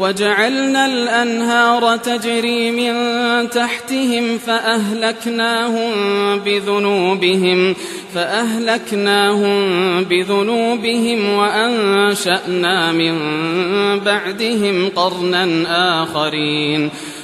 وجعلنا الأنهار تجري من تحتهم فأهلكناهم بذنوبهم فأهلكناهم بذنوبهم وأنشأنا من بعدهم قرنا آخرين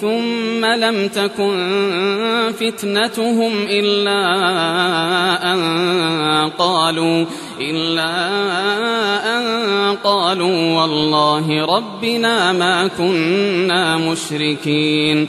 ثم لم تكن فتنتهم إلا أن قالوا إلا أن قالوا والله ربنا ما كنا مشركين.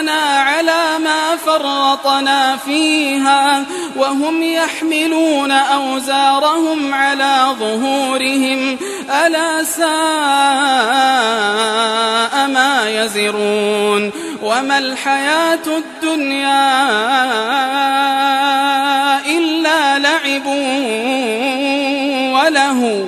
على ما فرطنا فيها وهم يحملون أوزارهم على ظهورهم ألا ساء ما يزرون وما الحياة الدنيا إلا لعب وله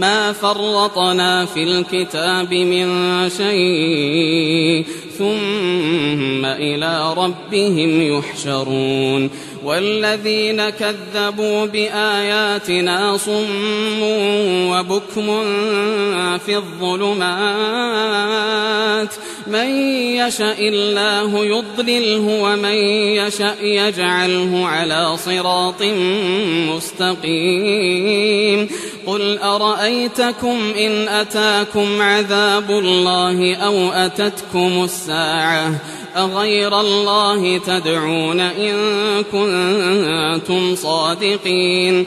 ما فرطنا في الكتاب من شيء ثم إلى ربهم يحشرون. والذين كذبوا بآياتنا صم وبكم في الظلمات من يشاء الله يضلله ومن يشاء يجعله على صراط مستقيم قل أرأيتكم إن أتاكم عذاب الله أو أتتكم الساعة أغير الله تدعون إن كنتم صادقين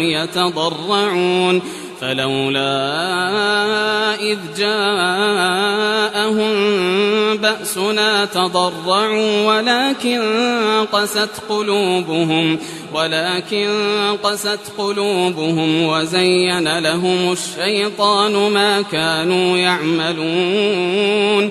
يتضرعون فلولا إذ جاءهم بأسنا تضرعوا ولكن قست قلوبهم ولكن قست قلوبهم وزين لهم الشيطان ما كانوا يعملون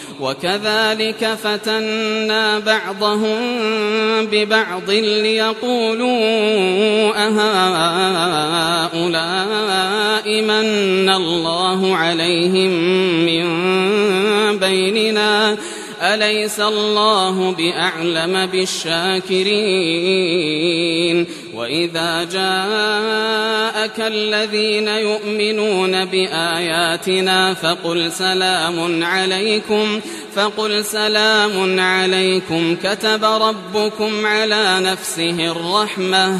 وكذلك فتنا بعضهم ببعض ليقولوا أهؤلاء من الله عليهم من بيننا أليس الله بأعلم بالشاكرين؟ وإذا جاءك الذين يؤمنون بآياتنا فقل سلام عليكم فقل سلام عليكم كتب ربكم على نفسه الرحمة.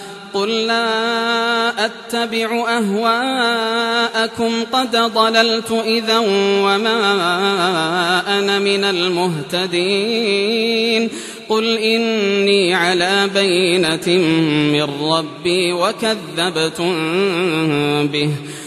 قل لا أتبع أهواءكم قد ضللت إذا وما أنا من المهتدين. قل إني على بينة من ربي وكذبتم به.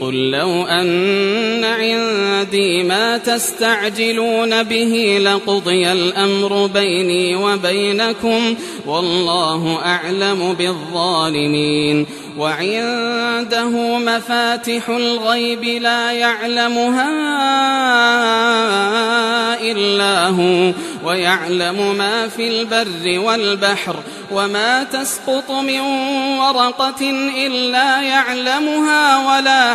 قل لو أن عندي ما تستعجلون به لقضي الأمر بيني وبينكم والله أعلم بالظالمين وعنده مفاتح الغيب لا يعلمها إلا هو ويعلم ما في البر والبحر وما تسقط من ورقة إلا يعلمها ولا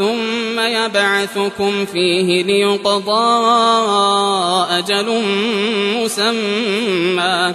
ثم يبعثكم فيه ليقضى أجل مسمى.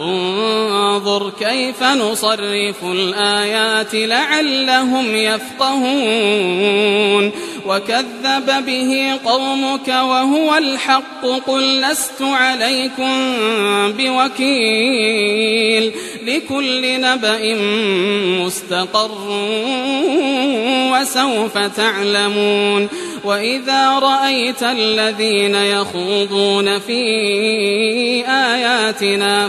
انظر كيف نصرف الآيات لعلهم يفقهون. وكذب به قومك وهو الحق قل لست عليكم بوكيل. لكل نبأ مستقر وسوف تعلمون. وإذا رأيت الذين يخوضون في آياتنا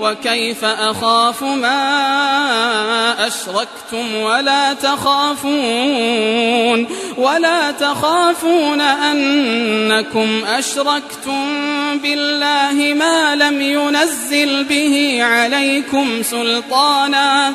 وكيف أخاف ما أشركتم ولا تخافون ولا تخافون أنكم أشركتم بالله ما لم ينزل به عليكم سلطانا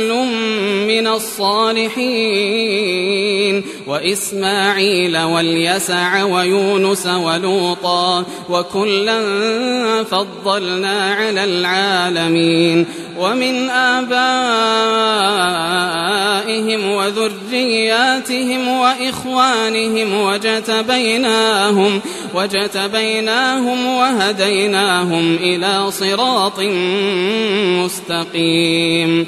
من الصالحين وإسماعيل واليسع ويونس ولوطا وكلا فضلنا على العالمين ومن آبائهم وذرياتهم وإخوانهم وجتبيناهم وجتبيناهم وهديناهم إلى صراط مستقيم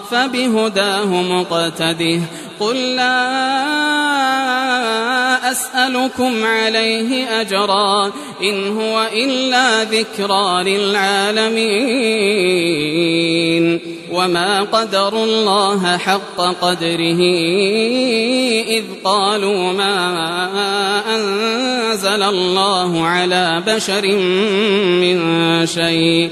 فبهداه مقتده قل لا أسألكم عليه أجرا إن هو إلا ذكرى للعالمين وما قدروا الله حق قدره إذ قالوا ما أنزل الله على بشر من شيء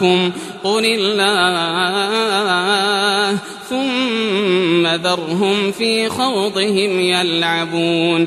آباؤكم قل الله ثم ذرهم في خوضهم يلعبون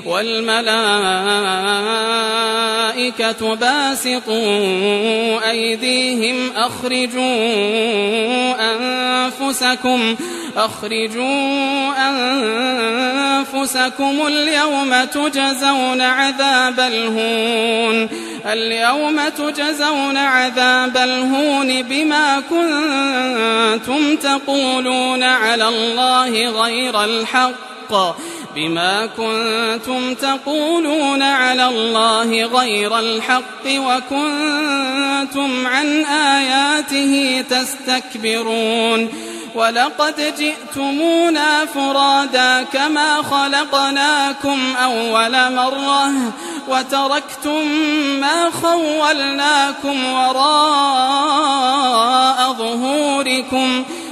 والملائكة باسطوا أيديهم أخرجوا أنفسكم أخرجوا أنفسكم اليوم تجزون عذاب الهون اليوم تجزون عذاب الهون بما كنتم تقولون على الله غير الحق بما كنتم تقولون على الله غير الحق وكنتم عن آياته تستكبرون ولقد جئتمونا فرادا كما خلقناكم أول مرة وتركتم ما خولناكم وراء ظهوركم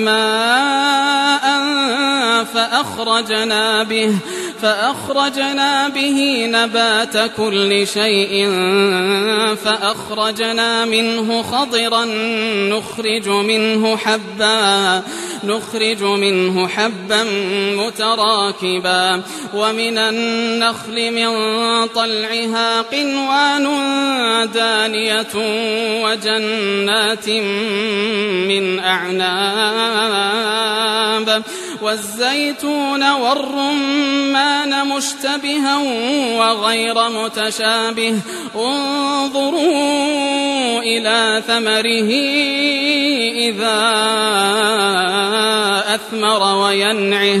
ماء فأخرجنا به فأخرجنا به نبات كل شيء فأخرجنا منه خضرا نخرج منه حبا. نخرج منه حبا متراكبا ومن النخل من طلعها قنوان دانية وجنات من أعناب والزيتون والرمان مشتبها وغير متشابه. انظروا إلى ثمره إذا أثمر وينعه.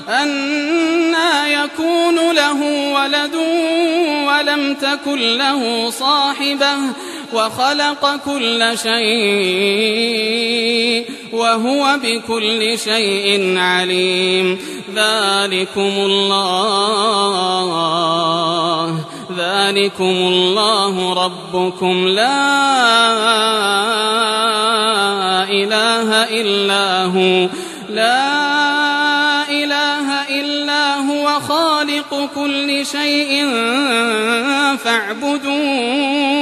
أنا يكون له ولد ولم تكن له صاحبة وخلق كل شيء وهو بكل شيء عليم. ذلكم الله ذلكم الله ربكم. لا إله إلا هو. لا خالق كل شيء فاعبدوه.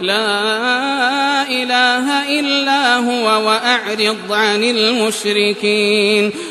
لا إله إلا هو وأعرض عن المشركين.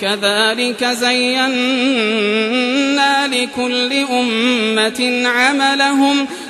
كذلك زينا لكل أمة عملهم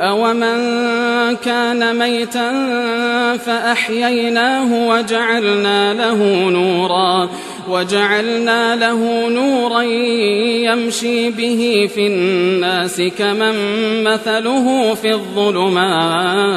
أومن كان ميتا فأحييناه وجعلنا له نورا وجعلنا له نورا يمشي به في الناس كمن مثله في الظلمات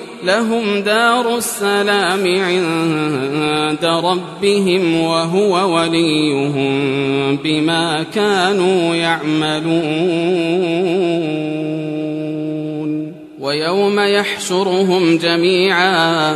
لهم دار السلام عند ربهم وهو وليهم بما كانوا يعملون. ويوم يحشرهم جميعا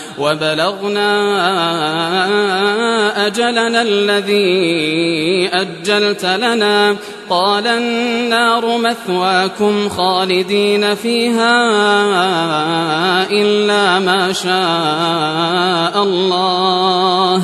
وبلغنا أجلنا الذي أجلت لنا. قال النار مثواكم خالدين فيها إلا ما شاء الله.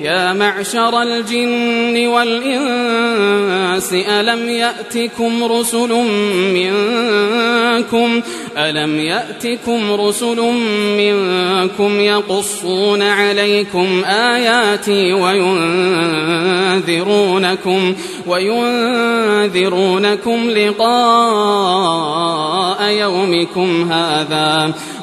يا معشر الجن والإنس ألم يأتكم رسل منكم؟ ألم يأتكم رسل منكم يقصون عليكم آياتي وينذرونكم وينذرونكم لقاء يومكم هذا؟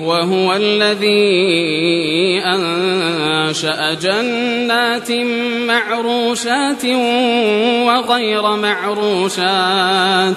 وهو الذي أنشأ جنات معروشات وغير معروشات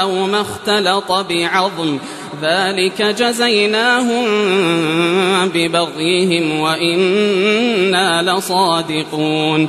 أو ما اختلط بعظم ذلك جزيناهم ببغيهم وإنا لصادقون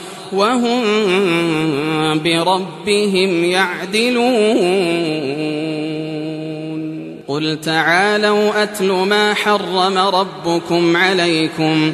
وهم بربهم يعدلون. قل تعالوا أتل ما حرم ربكم عليكم.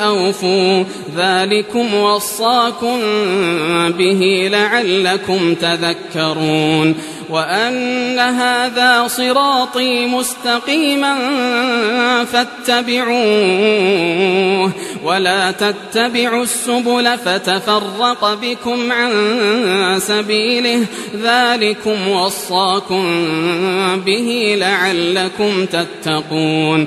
أوفوا ذلكم وصاكم به لعلكم تذكرون وأن هذا صراطي مستقيما فاتبعوه ولا تتبعوا السبل فتفرق بكم عن سبيله ذلكم وصاكم به لعلكم تتقون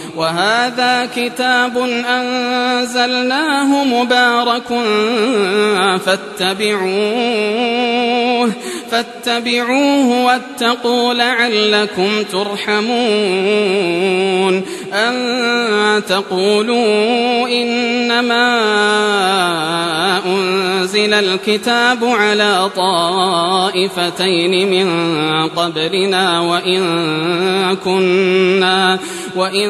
وهذا كتاب أنزلناه مبارك فاتبعوه فاتبعوه واتقوا لعلكم ترحمون. أن تقولوا إنما أنزل الكتاب على طائفتين من قبلنا وإن كنا وإن